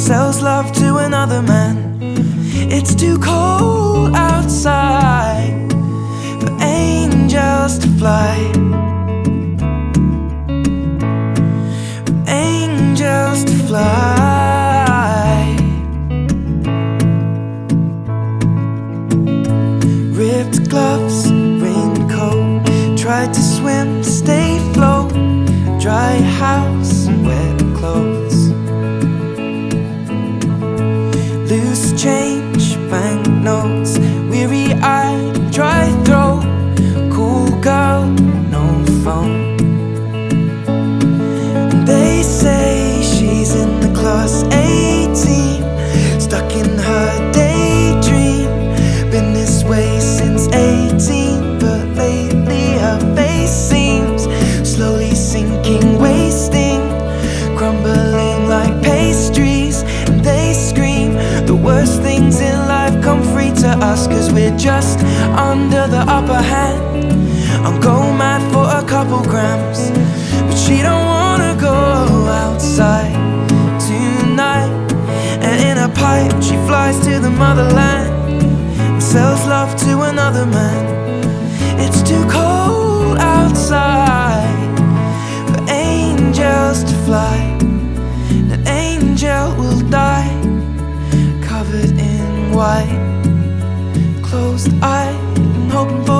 sells love to another man. It's too cold outside for angels to fly. For angels to fly. Ripped gloves, raincoat. Tried to swim, stay float. Dry house, wet clothes. Weary eye, I'm go mad for a couple grams, but she don't wanna go outside tonight. And in a pipe, she flies to the motherland and sells love to another man. It's too cold outside for angels to fly. An angel will die covered in white, closed eye, and hoping for